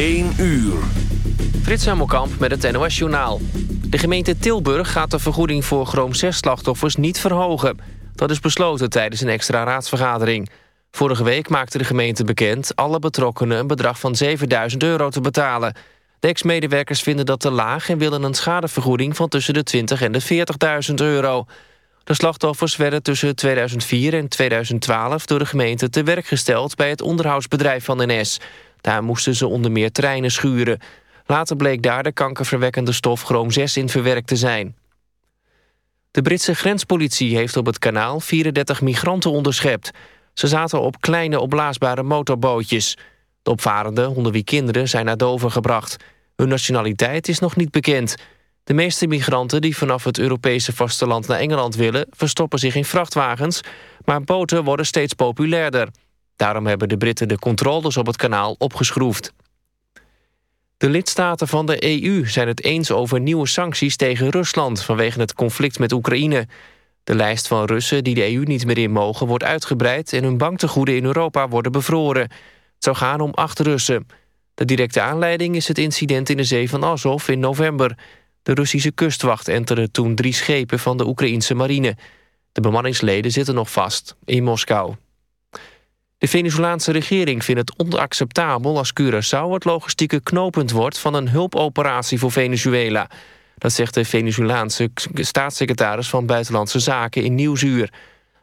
1 uur. Frits Hemelkamp met het NOS Journaal. De gemeente Tilburg gaat de vergoeding voor chroom 6-slachtoffers niet verhogen. Dat is besloten tijdens een extra raadsvergadering. Vorige week maakte de gemeente bekend alle betrokkenen een bedrag van 7000 euro te betalen. De ex-medewerkers vinden dat te laag en willen een schadevergoeding van tussen de 20 en de 40.000 euro. De slachtoffers werden tussen 2004 en 2012 door de gemeente te werk gesteld bij het onderhoudsbedrijf van NS. Daar moesten ze onder meer treinen schuren. Later bleek daar de kankerverwekkende stof chroom 6 in verwerkt te zijn. De Britse grenspolitie heeft op het kanaal 34 migranten onderschept. Ze zaten op kleine opblaasbare motorbootjes. De opvarenden, onder wie kinderen, zijn naar Dover gebracht. Hun nationaliteit is nog niet bekend. De meeste migranten die vanaf het Europese vasteland naar Engeland willen... verstoppen zich in vrachtwagens, maar boten worden steeds populairder. Daarom hebben de Britten de controles op het kanaal opgeschroefd. De lidstaten van de EU zijn het eens over nieuwe sancties tegen Rusland... vanwege het conflict met Oekraïne. De lijst van Russen die de EU niet meer in mogen wordt uitgebreid... en hun banktegoeden in Europa worden bevroren. Het zou gaan om acht Russen. De directe aanleiding is het incident in de zee van Azov in november. De Russische kustwacht enterde toen drie schepen van de Oekraïnse marine. De bemanningsleden zitten nog vast in Moskou. De Venezolaanse regering vindt het onacceptabel als Curaçao het logistieke knooppunt wordt van een hulpoperatie voor Venezuela. Dat zegt de Venezolaanse staatssecretaris van Buitenlandse Zaken in Nieuwsuur.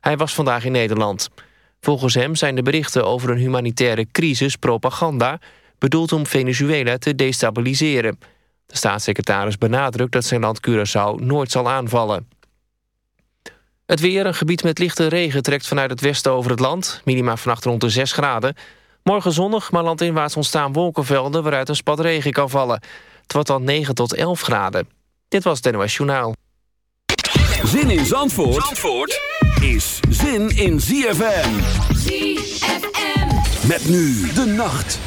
Hij was vandaag in Nederland. Volgens hem zijn de berichten over een humanitaire crisis propaganda... bedoeld om Venezuela te destabiliseren. De staatssecretaris benadrukt dat zijn land Curaçao nooit zal aanvallen. Het weer, een gebied met lichte regen, trekt vanuit het westen over het land. Minima vannacht rond de 6 graden. Morgen zonnig, maar landinwaarts ontstaan wolkenvelden... waaruit een spat regen kan vallen. Het wordt dan 9 tot 11 graden. Dit was het NOS Journaal. Zin in Zandvoort, Zandvoort is zin in ZFM. ZFM. Met nu de nacht.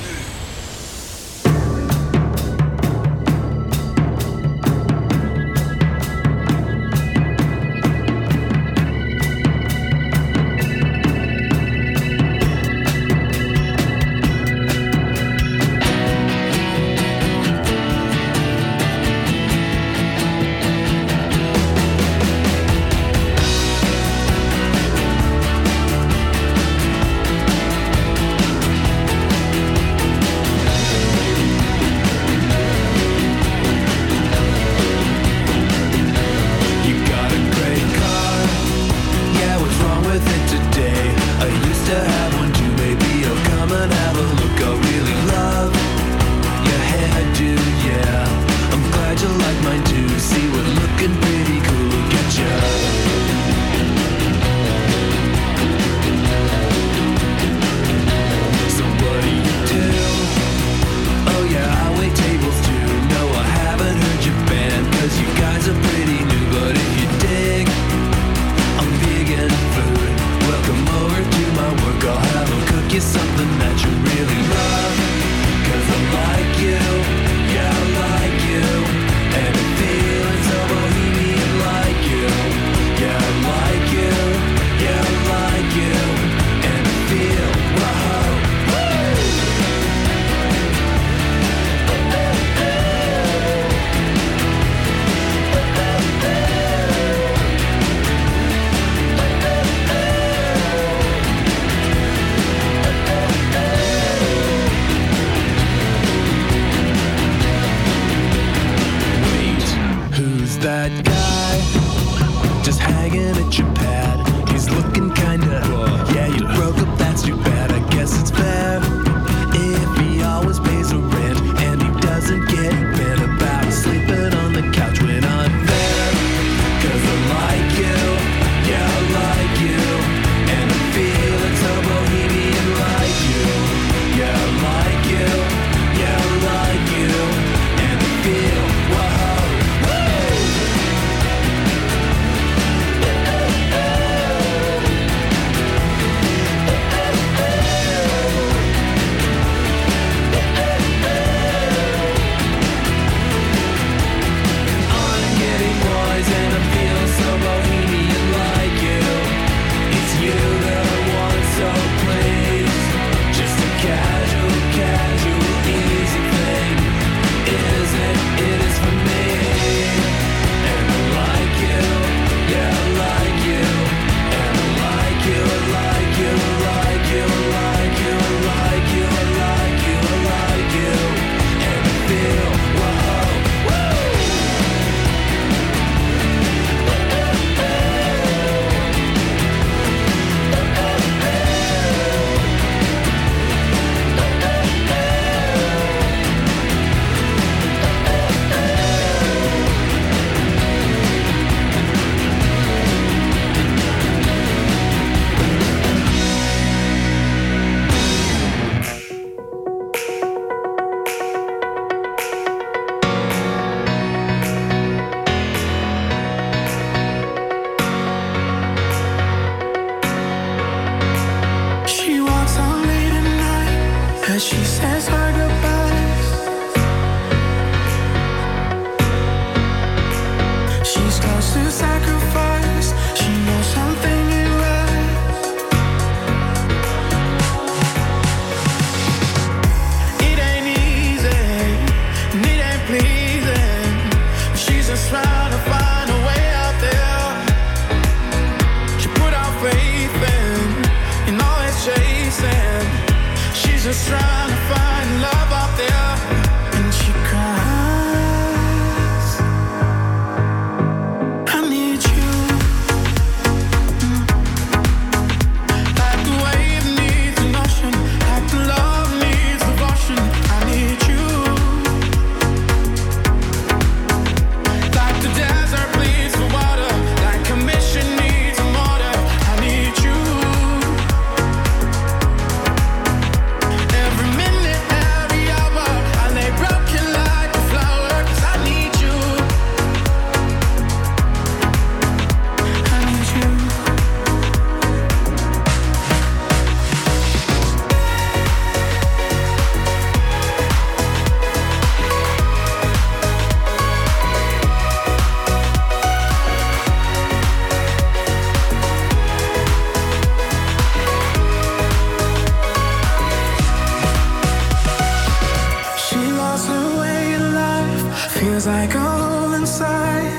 Feels like a hole inside.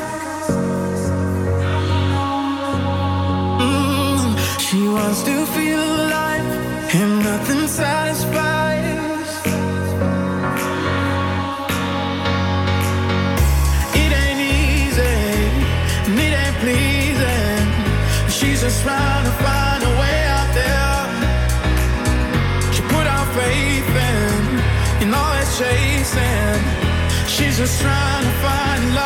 Mm, she wants to feel alive, and nothing satisfies. It ain't easy, and it ain't pleasing. She's just trying to find a way out there. She put our faith in, in all that chasing. She's just trying to find love.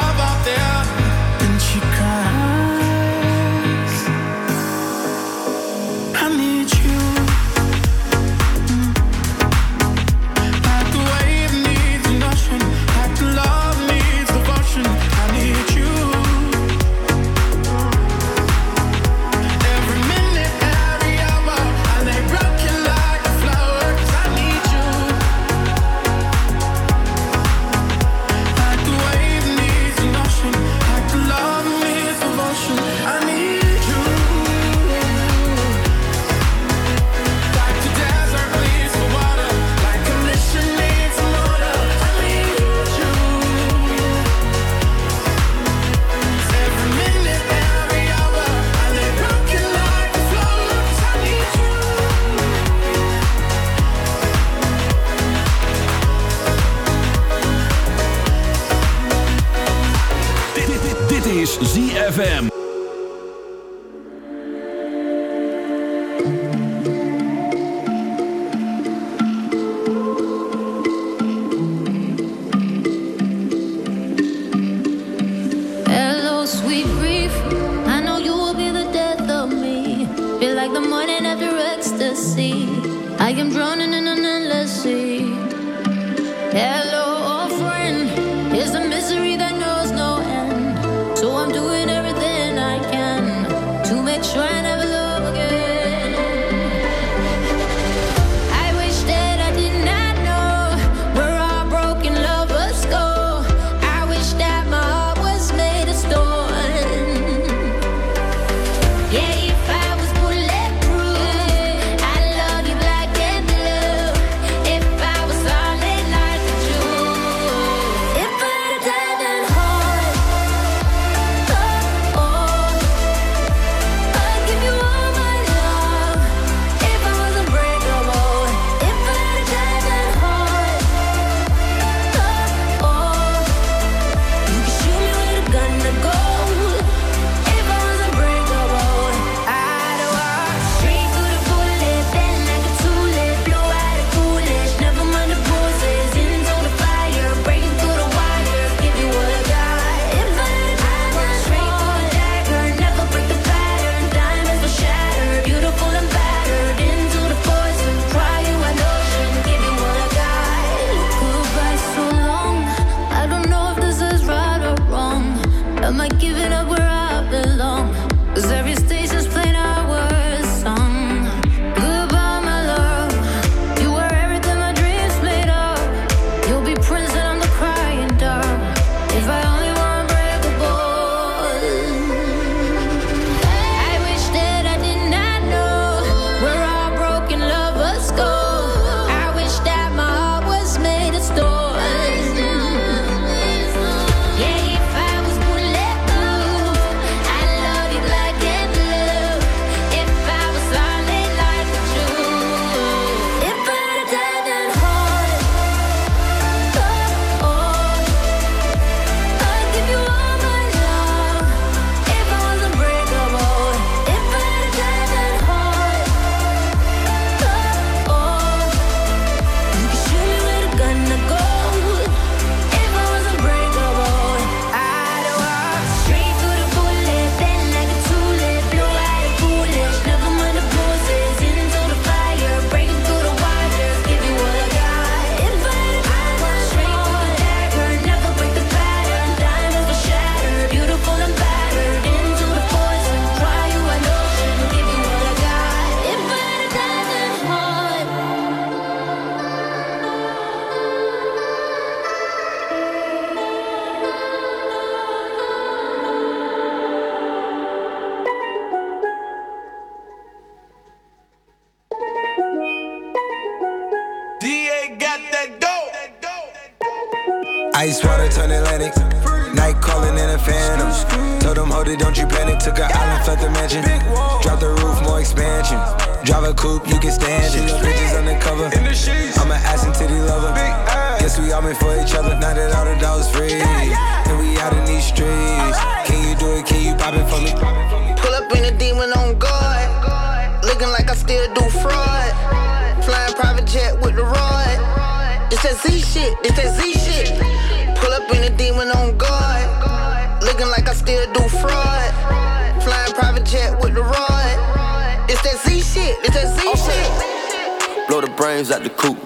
Shit. It's that Z oh, shit. Blow the brains out the coop.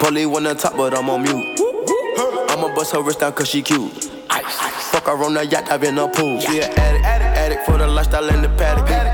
Polly one on top, but I'm on mute. I'ma bust her wrist down cause she cute. Fuck her on the yacht, I've been a pool. She an addict, addict for the lifestyle in the paddock.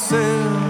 myself.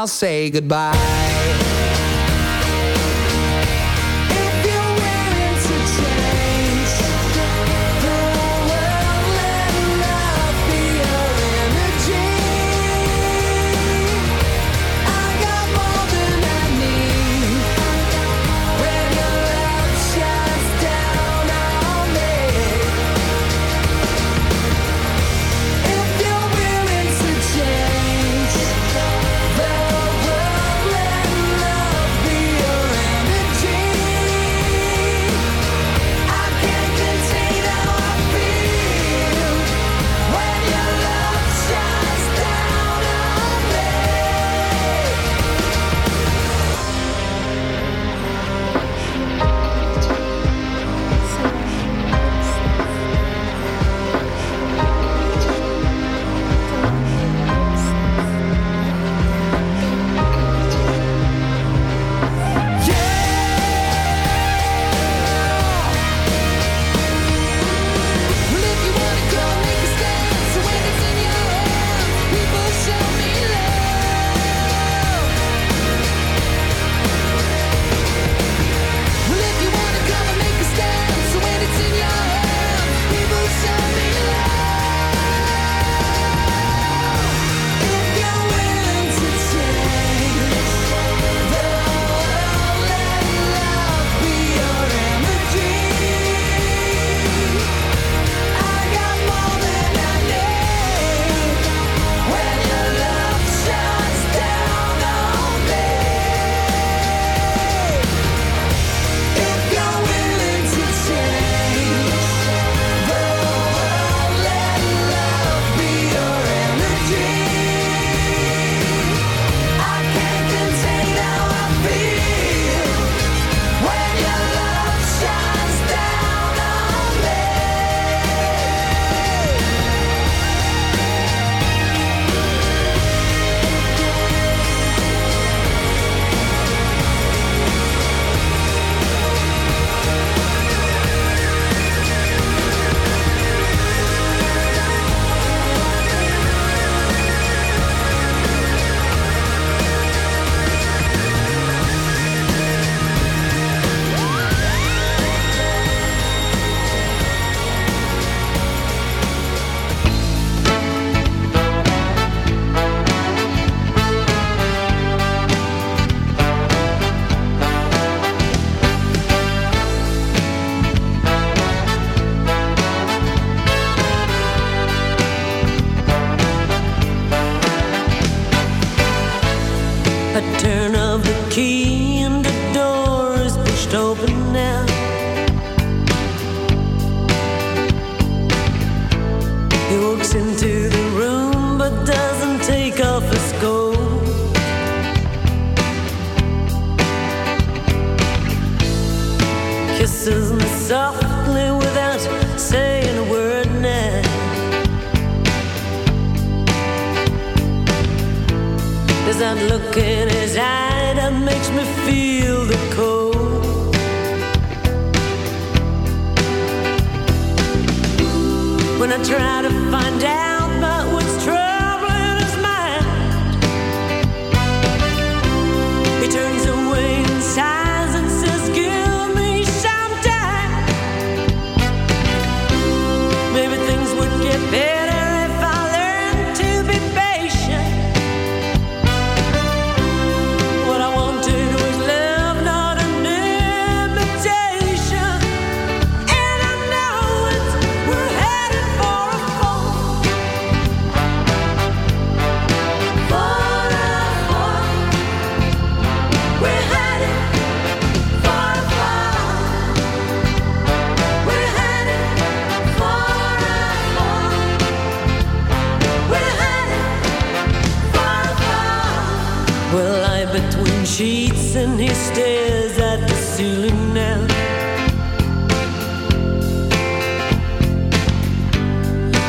I'll say goodbye.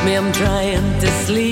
Me, I'm trying to sleep,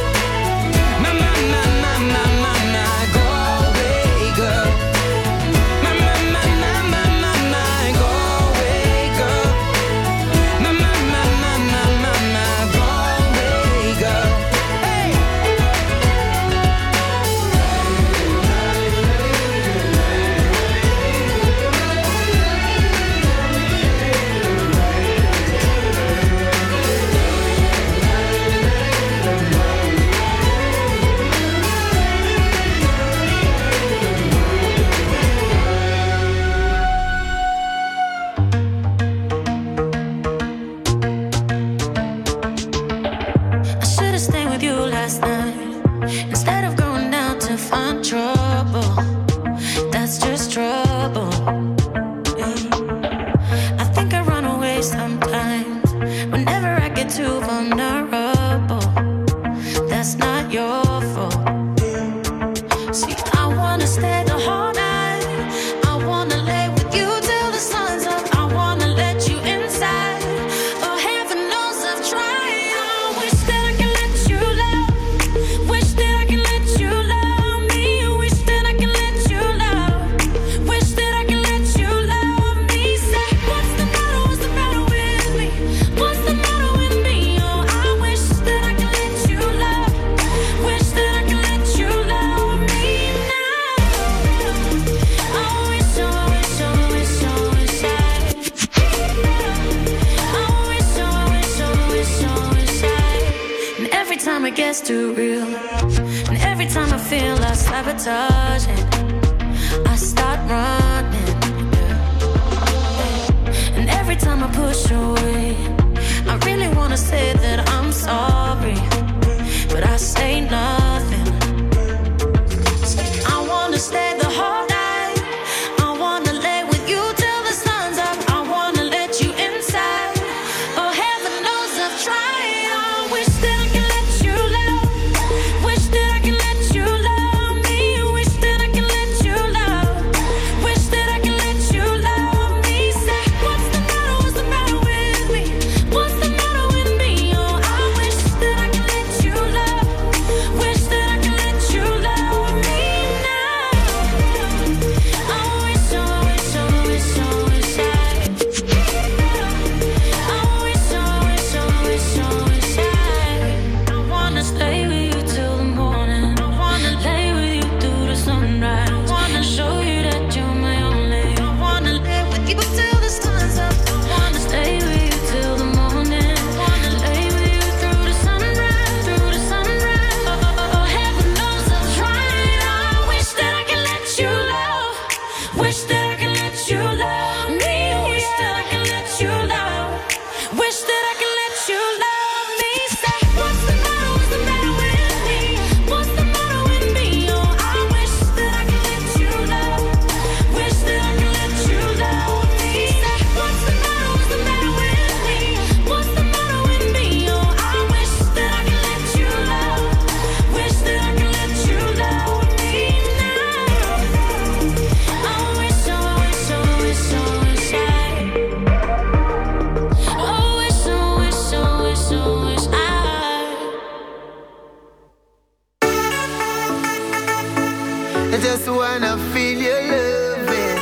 I just wanna feel your loving.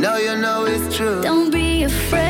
Now you know it's true. Don't be afraid.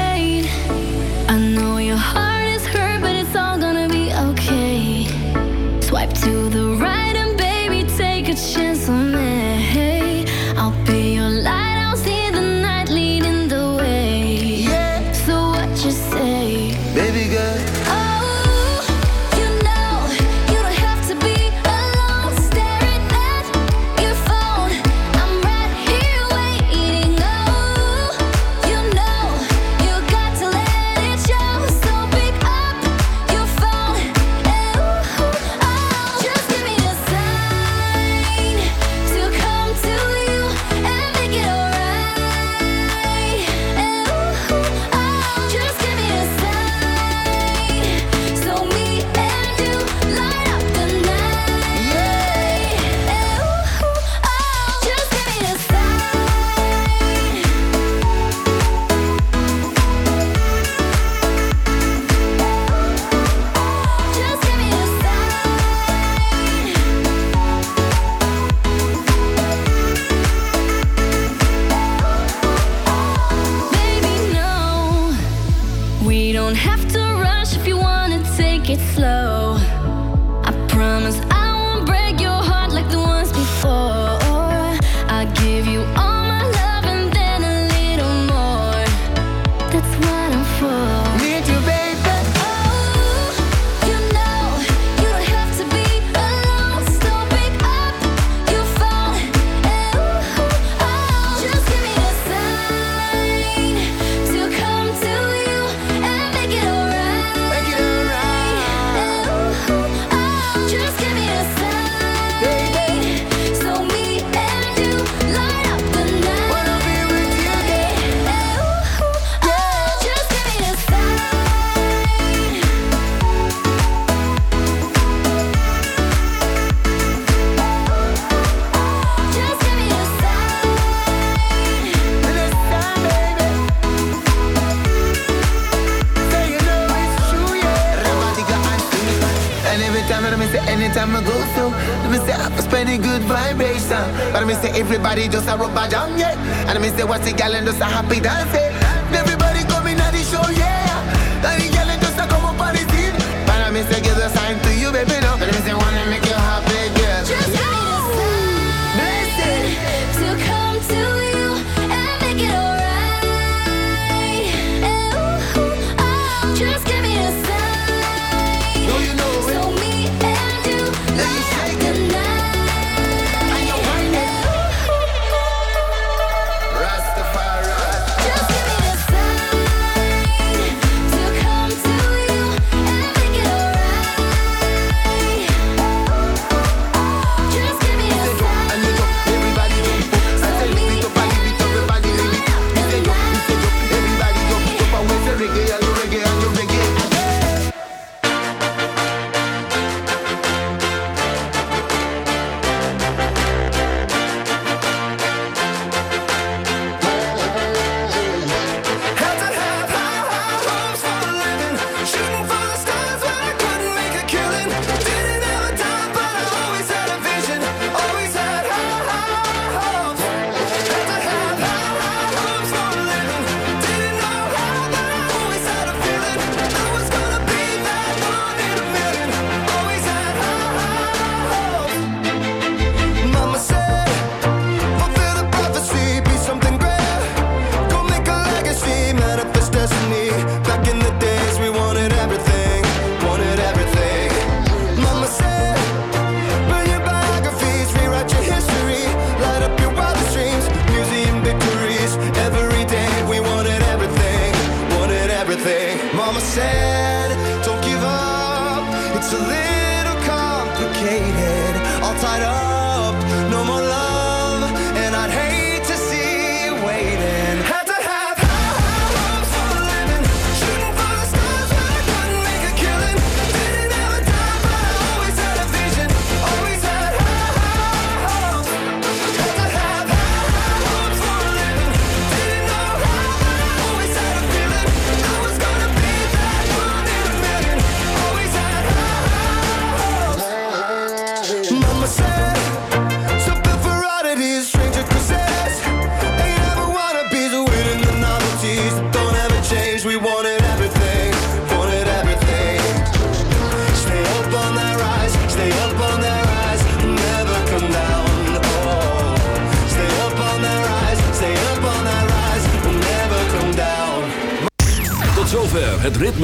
party just a rubber jam, yeah. And me say, what's the gal and just a happy dance, yeah.